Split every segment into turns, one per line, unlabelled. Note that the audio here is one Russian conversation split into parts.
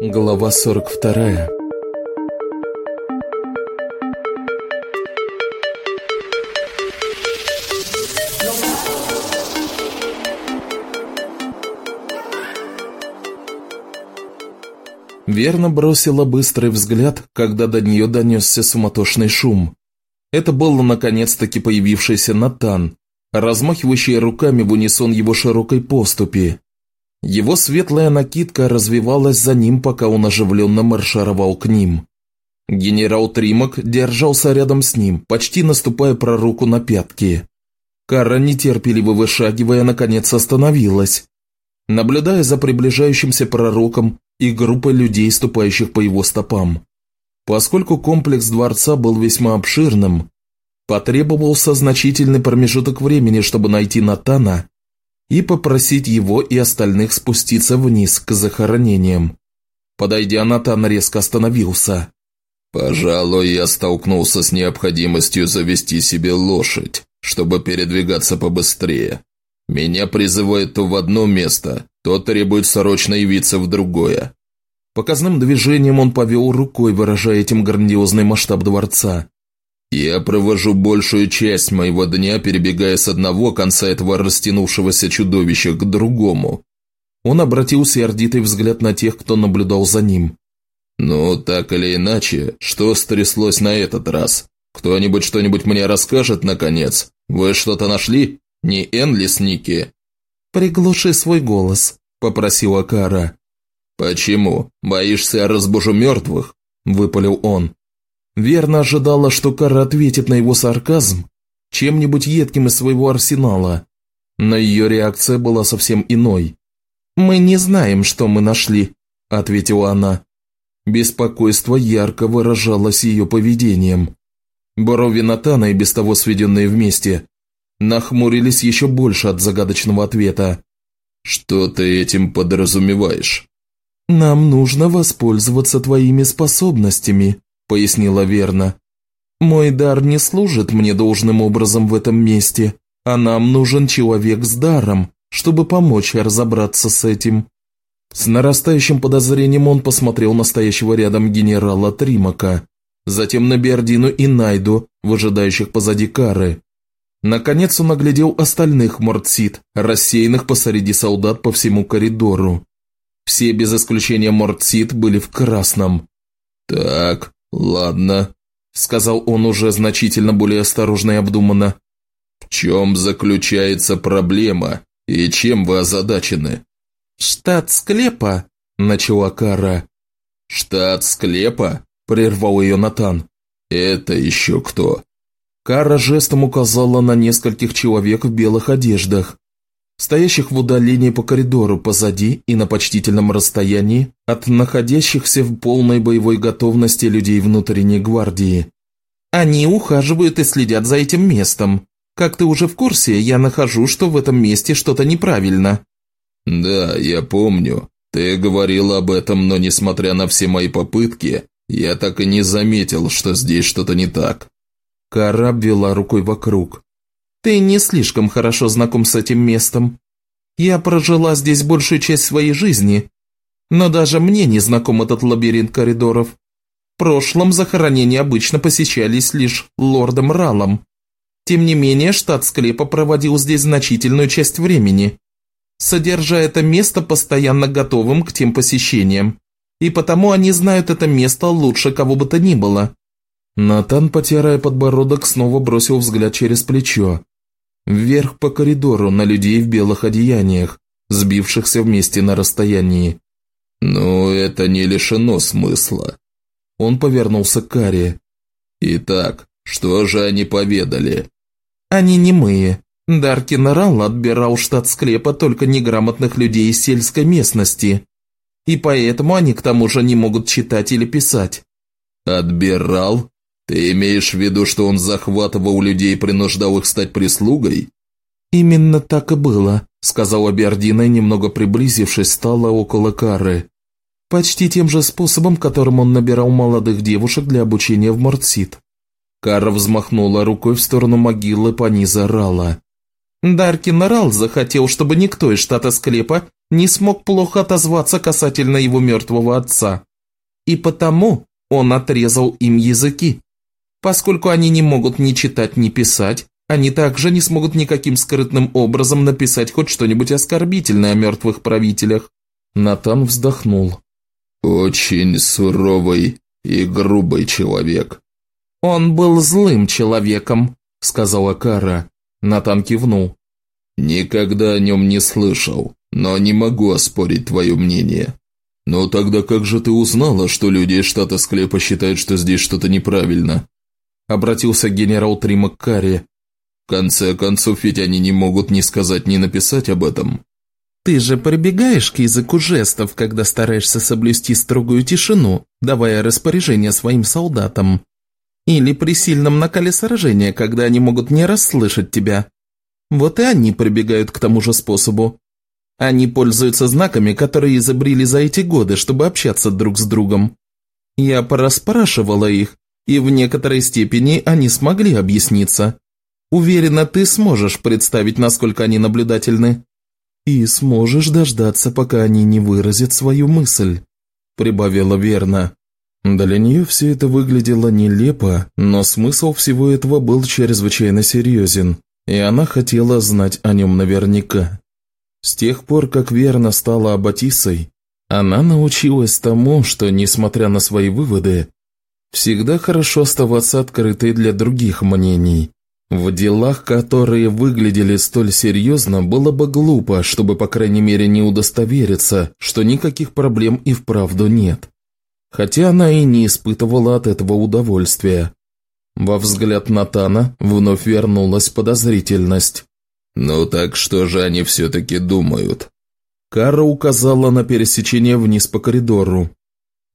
Глава 42 Верно бросила быстрый взгляд, когда до нее донесся суматошный шум. Это был наконец-таки появившийся Натан, размахивающий руками в унисон его широкой поступи. Его светлая накидка развивалась за ним, пока он оживленно маршировал к ним. Генерал Тримак держался рядом с ним, почти наступая пророку на пятки. Кара, нетерпеливо вышагивая, наконец остановилась. Наблюдая за приближающимся пророком, и группой людей, ступающих по его стопам. Поскольку комплекс дворца был весьма обширным, потребовался значительный промежуток времени, чтобы найти Натана и попросить его и остальных спуститься вниз к захоронениям. Подойдя, Натан резко остановился.
«Пожалуй, я столкнулся с необходимостью завести себе лошадь, чтобы передвигаться побыстрее. Меня призывают то в одно место, то требует срочно явиться в другое.
Показным движением он повел рукой, выражая этим грандиозный масштаб дворца.
«Я провожу большую часть моего дня, перебегая с одного конца этого растянувшегося чудовища к другому».
Он обратил сердитый взгляд на тех, кто наблюдал за ним.
«Ну, так или иначе, что стряслось на этот раз? Кто-нибудь что-нибудь мне расскажет, наконец? Вы что-то нашли? Не Энлис Ники?»
«Приглуши свой голос», – попросила Кара.
«Почему? Боишься, я разбужу мертвых?» – выпалил он.
Верно ожидала, что Кара ответит на его сарказм чем-нибудь едким из своего арсенала, но ее реакция была совсем иной. «Мы не знаем, что мы нашли», – ответила она. Беспокойство ярко выражалось ее поведением. Брови Натана, и без того сведенные вместе, нахмурились еще больше от загадочного ответа.
«Что ты этим подразумеваешь?»
«Нам нужно воспользоваться твоими способностями», – пояснила Верна. «Мой дар не служит мне должным образом в этом месте, а нам нужен человек с даром, чтобы помочь разобраться с этим». С нарастающим подозрением он посмотрел на стоящего рядом генерала Тримака, затем на Бердину и Найду, выжидающих позади Кары. Наконец он оглядел остальных мордсит, рассеянных посреди солдат по всему коридору. Все без исключения Мортсит были в красном.
«Так, ладно», – сказал он уже значительно более осторожно и обдуманно. «В чем заключается проблема и чем вы озадачены?»
«Штат склепа», – начала Кара.
«Штат склепа?» – прервал ее Натан. «Это еще кто?»
Кара жестом указала на нескольких человек в белых одеждах, стоящих в удалении по коридору позади и на почтительном расстоянии от находящихся в полной боевой готовности людей внутренней гвардии. Они ухаживают и следят за этим местом. Как ты уже в курсе, я нахожу, что в этом месте что-то неправильно.
Да, я помню. Ты говорил об этом, но несмотря на все мои попытки, я так и не заметил, что здесь что-то не так.
Кара обвела рукой вокруг. Ты не слишком хорошо знаком с этим местом. Я прожила здесь большую часть своей жизни, но даже мне не знаком этот лабиринт коридоров. В прошлом захоронения обычно посещались лишь лордом Ралом. Тем не менее, штат склепа проводил здесь значительную часть времени, содержа это место постоянно готовым к тем посещениям. И потому они знают это место лучше кого бы то ни было. Натан, потирая подбородок, снова бросил взгляд через плечо. Вверх по коридору на людей в белых одеяниях, сбившихся вместе на расстоянии.
«Ну, это не лишено смысла».
Он повернулся к Каре.
«Итак, что же они поведали?»
«Они немые. Даркин Ралл отбирал штат склепа только неграмотных людей из сельской местности. И поэтому они к тому же не могут читать или писать».
«Отбирал?» «Ты имеешь в виду, что он захватывал людей и принуждал их стать прислугой?»
«Именно так и было», – сказала Бердина и, немного приблизившись, стала около Кары. Почти тем же способом, которым он набирал молодых девушек для обучения в Мортсит. Кара взмахнула рукой в сторону могилы Паниза Рала. Даркин Рал захотел, чтобы никто из штата Склепа не смог плохо отозваться касательно его мертвого отца. И потому он отрезал им языки. Поскольку они не могут ни читать, ни писать, они также не смогут никаким скрытным образом написать хоть что-нибудь оскорбительное о мертвых правителях. Натан вздохнул.
«Очень суровый и грубый человек».
«Он был злым человеком», – сказала Кара. Натан кивнул.
«Никогда о нем не слышал, но не могу оспорить твое мнение. Но тогда как же ты узнала, что люди из штата Склепа считают, что здесь что-то неправильно?» Обратился генерал Трима к Каре. «В конце концов, ведь они не могут ни сказать, ни написать об этом».
«Ты же прибегаешь к языку жестов, когда стараешься соблюсти строгую тишину, давая распоряжение своим солдатам», или при сильном накале сражения, когда они могут не расслышать тебя. Вот и они прибегают к тому же способу. Они пользуются знаками, которые изобрели за эти годы, чтобы общаться друг с другом. Я порасспрашивала их, и в некоторой степени они смогли объясниться. Уверена, ты сможешь представить, насколько они наблюдательны. И сможешь дождаться, пока они не выразят свою мысль», – прибавила Верна. Для нее все это выглядело нелепо, но смысл всего этого был чрезвычайно серьезен, и она хотела знать о нем наверняка. С тех пор, как Верна стала Аббатисой, она научилась тому, что, несмотря на свои выводы, всегда хорошо оставаться открытой для других мнений. В делах, которые выглядели столь серьезно, было бы глупо, чтобы, по крайней мере, не удостовериться, что никаких проблем и вправду нет хотя она и не испытывала от этого удовольствия. Во взгляд Натана вновь вернулась подозрительность.
«Ну так что же они все-таки думают?»
Кара указала на пересечение вниз по коридору.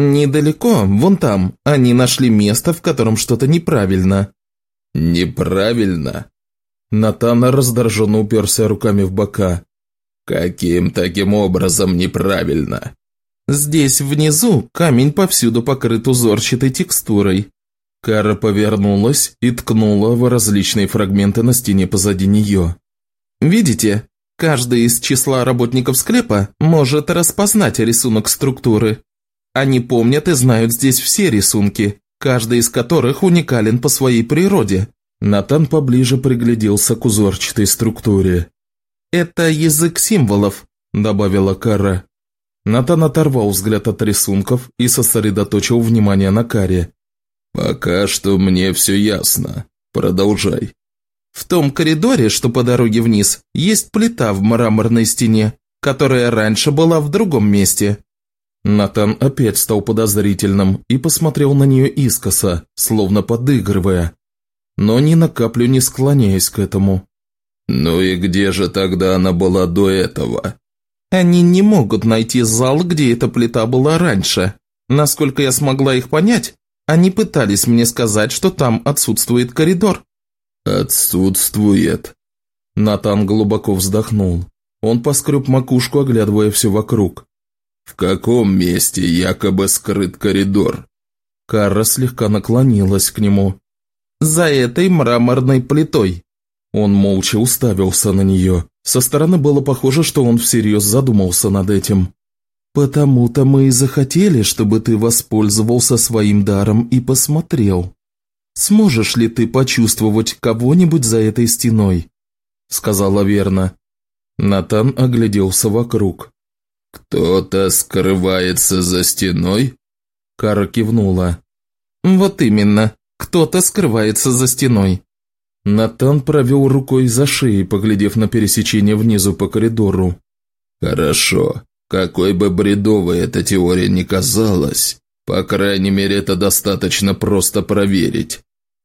«Недалеко, вон там, они нашли место, в котором что-то неправильно».
«Неправильно?»
Натан раздраженно уперся руками в бока.
«Каким таким образом неправильно?»
Здесь внизу камень повсюду покрыт узорчатой текстурой. Кара повернулась и ткнула в различные фрагменты на стене позади нее. «Видите? Каждый из числа работников склепа может распознать рисунок структуры. Они помнят и знают здесь все рисунки, каждый из которых уникален по своей природе». Натан поближе пригляделся к узорчатой структуре. «Это язык символов», – добавила Кара. Натан оторвал взгляд от рисунков и сосредоточил внимание на каре.
«Пока что мне все ясно. Продолжай».
«В том коридоре, что по дороге вниз, есть плита в мраморной стене, которая раньше была в другом месте». Натан опять стал подозрительным и посмотрел на нее искоса, словно подыгрывая, но ни на каплю не склоняясь к этому.
«Ну и где же тогда она была до этого?»
Они не могут найти зал, где эта плита была раньше. Насколько я смогла их понять, они пытались мне сказать, что там отсутствует коридор».
«Отсутствует».
Натан глубоко вздохнул. Он поскреб макушку, оглядывая все вокруг.
«В каком месте якобы скрыт коридор?»
Карра слегка наклонилась к нему. «За этой мраморной плитой». Он молча уставился на нее. Со стороны было похоже, что он всерьез задумался над этим. «Потому-то мы и захотели, чтобы ты воспользовался своим даром и посмотрел. Сможешь ли ты почувствовать кого-нибудь за этой стеной?» Сказала верно. Натан огляделся вокруг.
«Кто-то скрывается за стеной?»
Кара кивнула. «Вот именно, кто-то скрывается за стеной. Натан провел рукой за шеей, поглядев на пересечение внизу по коридору.
«Хорошо. Какой бы бредовой эта теория ни казалась, по крайней мере, это достаточно просто проверить».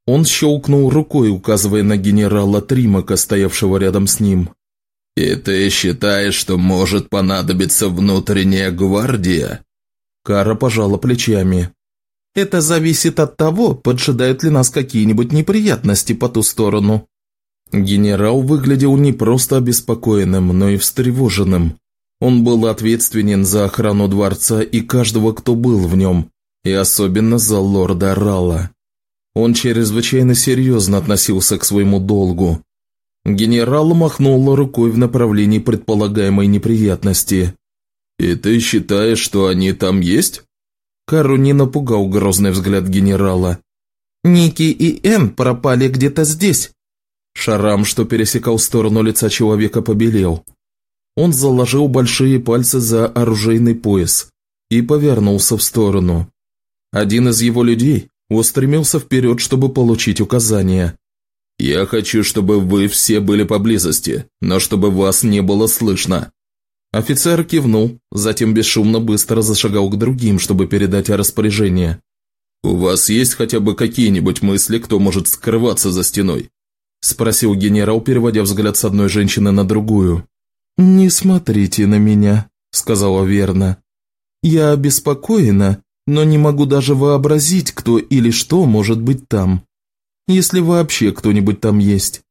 Он щелкнул рукой, указывая на генерала Тримака, стоявшего рядом с ним.
«И ты считаешь, что может понадобиться внутренняя гвардия?»
Кара пожала плечами. Это зависит от того, поджидают ли нас какие-нибудь неприятности по ту сторону. Генерал выглядел не просто обеспокоенным, но и встревоженным. Он был ответственен за охрану дворца и каждого, кто был в нем, и особенно за лорда Рала. Он чрезвычайно серьезно относился к своему долгу. Генерал махнул рукой в направлении предполагаемой неприятности.
«И ты считаешь, что они там есть?»
Кару не напугал грозный взгляд генерала. «Ники и Энн пропали где-то здесь». Шарам, что пересекал сторону лица человека, побелел. Он заложил большие пальцы за оружейный пояс и повернулся в сторону. Один из его людей устремился вперед, чтобы получить указания.
«Я хочу, чтобы вы все были поблизости, но чтобы вас не было слышно».
Офицер кивнул, затем бесшумно быстро зашагал к другим, чтобы передать распоряжение.
«У вас есть хотя бы какие-нибудь мысли, кто может скрываться за стеной?»
– спросил генерал, переводя взгляд с одной женщины на другую. «Не смотрите на меня», – сказала верно. «Я обеспокоена, но не могу даже вообразить, кто или что может быть там. Если вообще кто-нибудь там есть.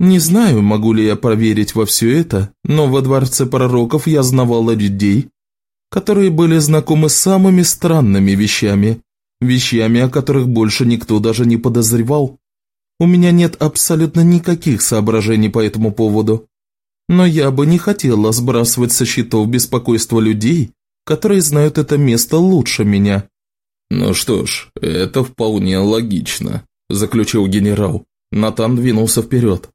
Не знаю, могу ли я проверить во все это, но во дворце пророков я знавала людей, которые были знакомы с самыми странными вещами, вещами, о которых больше никто даже не подозревал. У меня нет абсолютно никаких соображений по этому поводу. Но я бы не хотела сбрасывать со счетов беспокойство людей, которые знают это место лучше меня».
«Ну что ж, это вполне логично», – заключил генерал.
Натан двинулся вперед.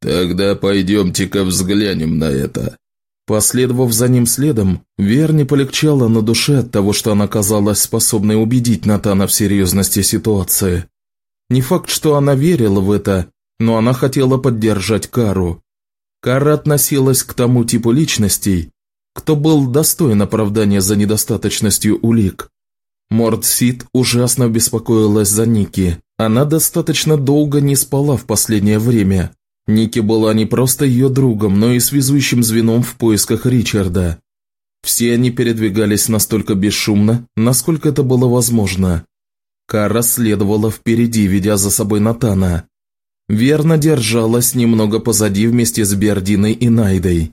«Тогда пойдемте-ка взглянем на это».
Последовав за ним следом, Верни полегчала на душе от того, что она казалась способной убедить Натана в серьезности ситуации. Не факт, что она верила в это, но она хотела поддержать Кару. Кара относилась к тому типу личностей, кто был достоин оправдания за недостаточностью улик. Мордсит ужасно беспокоилась за Ники. Она достаточно долго не спала в последнее время. Ники была не просто ее другом, но и связующим звеном в поисках Ричарда. Все они передвигались настолько бесшумно, насколько это было возможно. Кара следовала впереди, ведя за собой Натана. Верно держалась немного позади вместе с Бердиной и Найдой.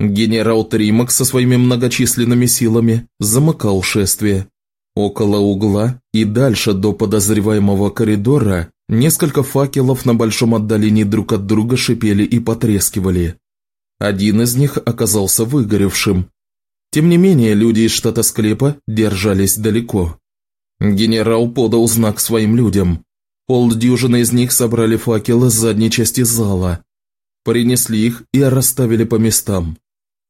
Генерал Тримак со своими многочисленными силами замыкал шествие. Около угла и дальше до подозреваемого коридора несколько факелов на большом отдалении друг от друга шипели и потрескивали. Один из них оказался выгоревшим. Тем не менее, люди из штата Склепа держались далеко. Генерал подал знак своим людям. Полдюжины из них собрали факелы с задней части зала, принесли их и расставили по местам.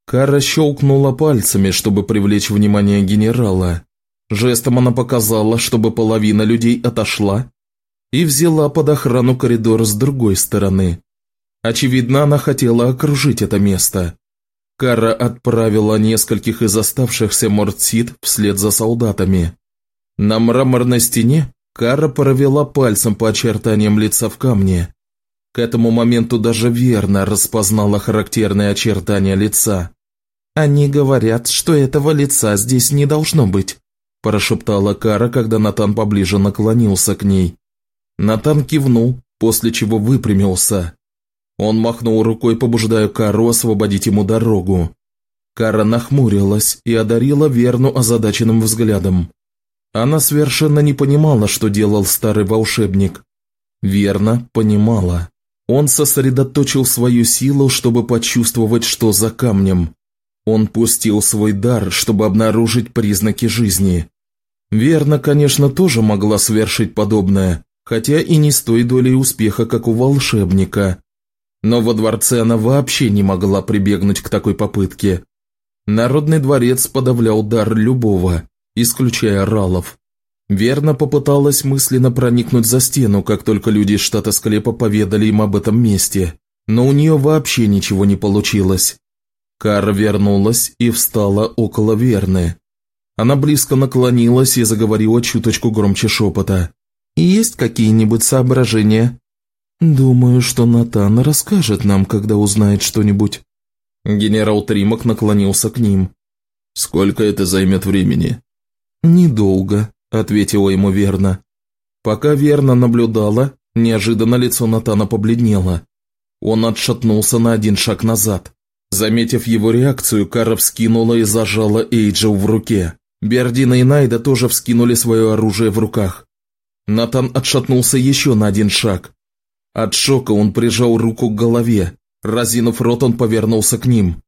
Кара щелкнула пальцами, чтобы привлечь внимание генерала. Жестом она показала, чтобы половина людей отошла и взяла под охрану коридор с другой стороны. Очевидно, она хотела окружить это место. Кара отправила нескольких из оставшихся мордсит вслед за солдатами. На мраморной стене Кара провела пальцем по очертаниям лица в камне. К этому моменту даже верно распознала характерные очертания лица. «Они говорят, что этого лица здесь не должно быть», – прошептала Кара, когда Натан поближе наклонился к ней. Натан кивнул, после чего выпрямился. Он махнул рукой, побуждая Кару освободить ему дорогу. Кара нахмурилась и одарила Верну озадаченным взглядом. Она совершенно не понимала, что делал старый волшебник. Верно понимала. Он сосредоточил свою силу, чтобы почувствовать, что за камнем. Он пустил свой дар, чтобы обнаружить признаки жизни. Верно, конечно, тоже могла совершить подобное, хотя и не с той долей успеха, как у волшебника. Но во дворце она вообще не могла прибегнуть к такой попытке. Народный дворец подавлял дар любого, исключая ралов. Верно попыталась мысленно проникнуть за стену, как только люди из штата Склепа поведали им об этом месте, но у нее вообще ничего не получилось. Кара вернулась и встала около Верны. Она близко наклонилась и заговорила чуточку громче шепота. «Есть какие-нибудь соображения?» «Думаю, что Натан расскажет нам, когда узнает что-нибудь». Генерал Тримак наклонился к ним.
«Сколько это займет времени?»
«Недолго», – ответила ему Верна. Пока Верна наблюдала, неожиданно лицо Натана побледнело. Он отшатнулся на один шаг назад. Заметив его реакцию, Кара вскинула и зажала Эйджел в руке. Бердина и Найда тоже вскинули свое оружие в руках. Натан отшатнулся еще на один шаг. От шока он прижал руку к голове. Разинув рот, он повернулся к ним.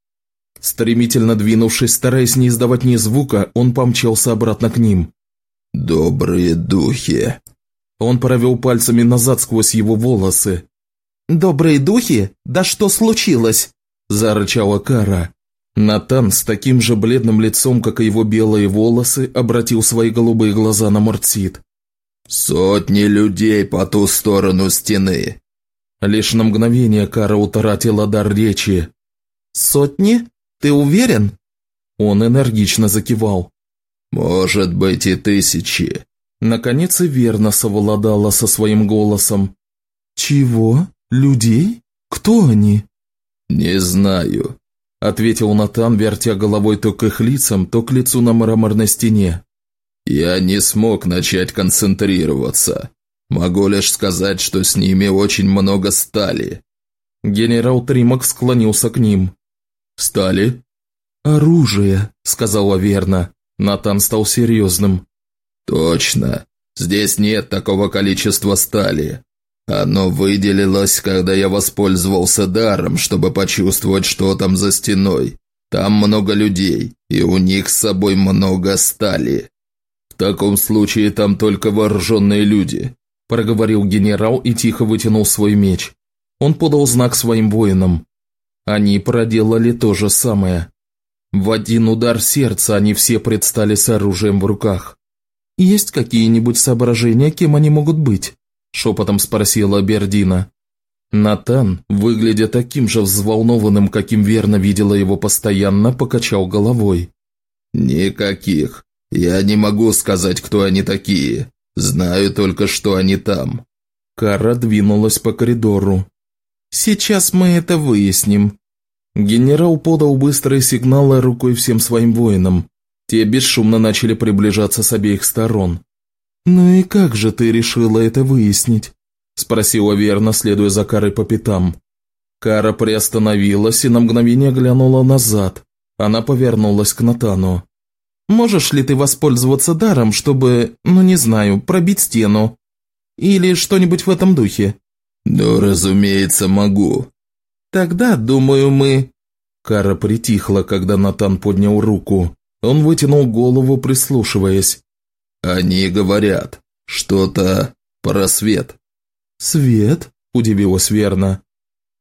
Стремительно двинувшись, стараясь не издавать ни звука, он помчался обратно к ним.
«Добрые духи!»
Он провел пальцами назад сквозь его волосы.
«Добрые духи? Да что случилось?»
– зарычала Кара. Натан с таким же бледным лицом, как и его белые волосы, обратил свои голубые глаза на Мортсид.
«Сотни людей по ту сторону стены!»
Лишь на мгновение Кара утратила дар речи.
«Сотни? Ты уверен?»
Он энергично закивал.
«Может быть и тысячи».
Наконец и верно совладала со своим голосом.
«Чего? Людей? Кто они?»
«Не знаю
ответил Натан, вертя головой то к их лицам, то к лицу на мраморной стене.
«Я не смог начать концентрироваться. Могу лишь сказать, что с ними очень много стали».
Генерал Тримак склонился к ним. «Стали?»
«Оружие», —
сказала верно. Натан стал серьезным.
«Точно. Здесь нет такого количества стали. Оно выделилось, когда я воспользовался даром, чтобы почувствовать, что там за стеной. Там много людей, и у них с собой много стали.
В таком случае там только вооруженные люди, проговорил генерал и тихо вытянул свой меч. Он подал знак своим воинам. Они проделали то же самое. В один удар сердца они все предстали с оружием в руках. Есть какие-нибудь соображения, кем они могут быть? – шепотом спросила Бердина. Натан, выглядя таким же взволнованным, каким верно видела его постоянно, покачал головой.
«Никаких. Я не могу сказать, кто они такие. Знаю только, что они там».
Кара двинулась по коридору. «Сейчас мы это выясним». Генерал подал быстрые сигналы рукой всем своим воинам. Те бесшумно начали приближаться с обеих сторон. «Ну и как же ты решила это выяснить?» – спросила Верна, следуя за Карой по пятам. Кара приостановилась и на мгновение глянула назад. Она повернулась к Натану. «Можешь ли ты воспользоваться даром, чтобы, ну не знаю, пробить стену? Или что-нибудь в этом духе?»
«Ну, разумеется, могу».
«Тогда, думаю, мы...» Кара притихла, когда Натан поднял руку. Он вытянул голову, прислушиваясь.
«Они говорят. Что-то про свет».
«Свет?» – удивилась Верна.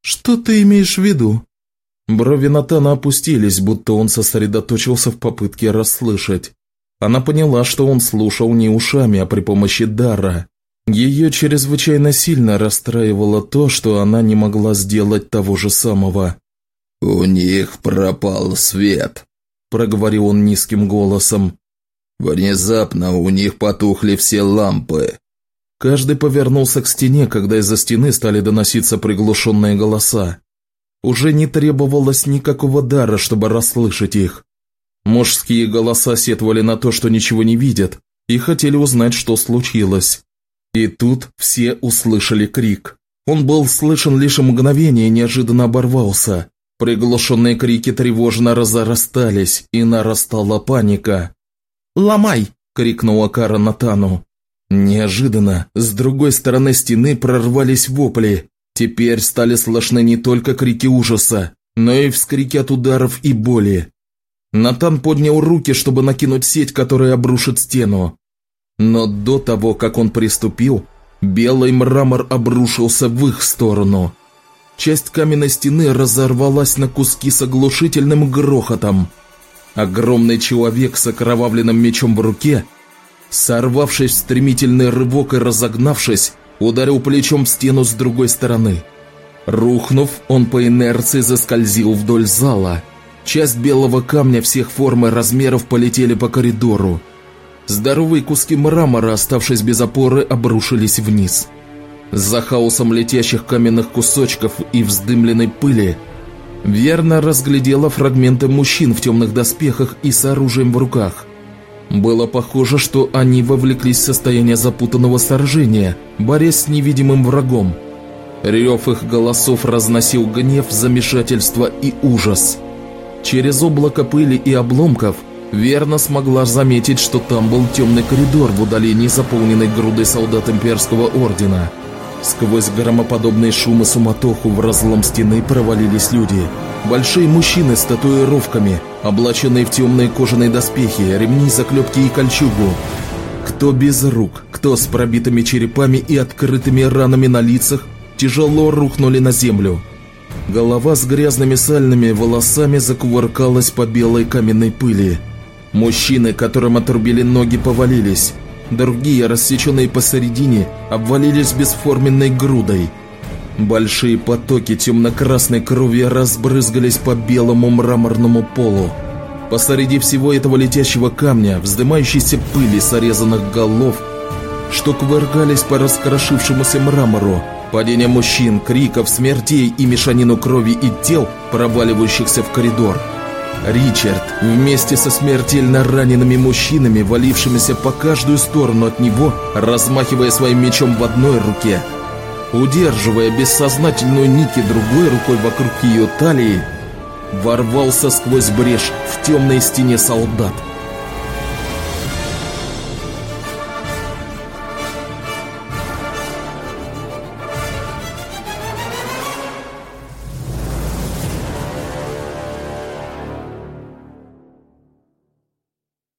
«Что ты имеешь в виду?» Брови Натана опустились, будто он сосредоточился в попытке расслышать. Она поняла, что он слушал не ушами, а при помощи дара. Ее чрезвычайно сильно расстраивало то, что она не могла сделать того же самого.
«У них пропал свет», – проговорил он низким голосом. Внезапно у них потухли все лампы.
Каждый повернулся к стене, когда из-за стены стали доноситься приглушенные голоса. Уже не требовалось никакого дара, чтобы расслышать их. Мужские голоса сетовали на то, что ничего не видят, и хотели узнать, что случилось. И тут все услышали крик. Он был слышен лишь мгновение и неожиданно оборвался. Приглушенные крики тревожно разорастались, и нарастала паника.
«Ломай!» – крикнула
Кара Натану. Неожиданно с другой стороны стены прорвались вопли. Теперь стали слышны не только крики ужаса, но и вскрики от ударов и боли. Натан поднял руки, чтобы накинуть сеть, которая обрушит стену. Но до того, как он приступил, белый мрамор обрушился в их сторону. Часть каменной стены разорвалась на куски с оглушительным грохотом – Огромный человек с окровавленным мечом в руке, сорвавшись в стремительный рывок и разогнавшись, ударил плечом в стену с другой стороны. Рухнув, он по инерции заскользил вдоль зала. Часть белого камня всех форм и размеров полетели по коридору. Здоровые куски мрамора, оставшись без опоры, обрушились вниз. За хаосом летящих каменных кусочков и вздымленной пыли – верно разглядела фрагменты мужчин в темных доспехах и с оружием в руках. Было похоже, что они вовлеклись в состояние запутанного сражения, борясь с невидимым врагом. Рев их голосов разносил гнев, замешательство и ужас. Через облако пыли и обломков верно смогла заметить, что там был темный коридор в удалении, заполненный грудой солдат имперского ордена. Сквозь громоподобный шум и суматоху в разлом стены провалились люди. Большие мужчины с татуировками, облаченные в темные кожаные доспехи, ремни, заклепки и кольчугу. Кто без рук, кто с пробитыми черепами и открытыми ранами на лицах, тяжело рухнули на землю. Голова с грязными сальными волосами закувыркалась по белой каменной пыли. Мужчины, которым отрубили ноги, повалились. Другие, рассеченные посередине, обвалились бесформенной грудой. Большие потоки темно-красной крови разбрызгались по белому мраморному полу. Посреди всего этого летящего камня, вздымающейся пыли сорезанных голов, что кувыргались по раскрошившемуся мрамору, падение мужчин, криков, смертей и мешанину крови и тел, проваливающихся в коридор – Ричард вместе со смертельно ранеными мужчинами, валившимися по каждую сторону от него, размахивая своим мечом в одной руке, удерживая бессознательную Ники другой рукой вокруг ее талии, ворвался сквозь брешь в темной стене солдат –